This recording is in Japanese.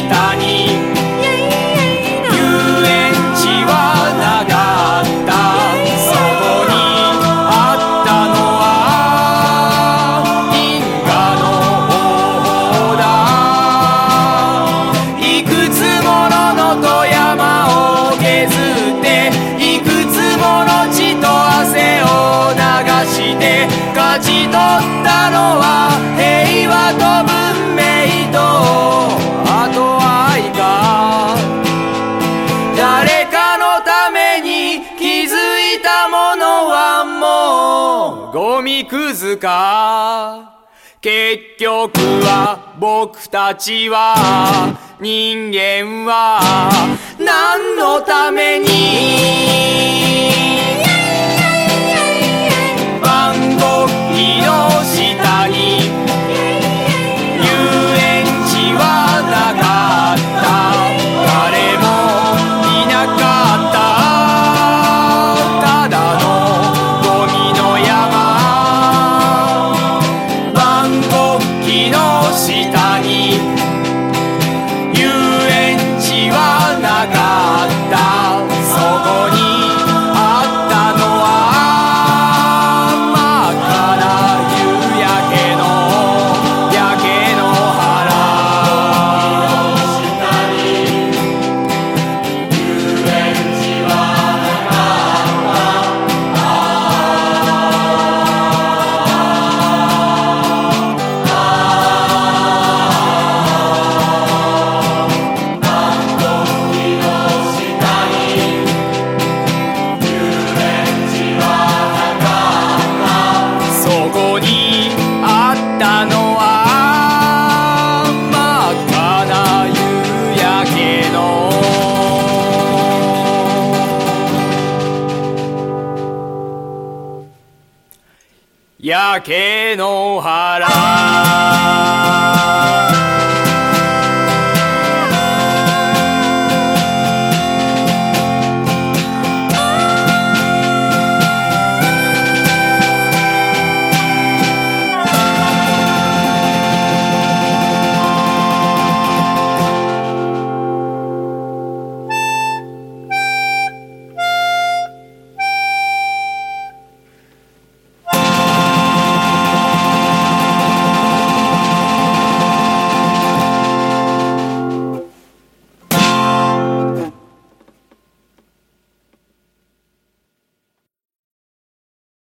下に。遊園地はなかった。そこにあったのは銀河の方だ。いくつもの野と山を削っていくつもの血と汗を流して勝ち取ったのは平和といくずか結局は僕たちは人間は何のために？の下焼け野原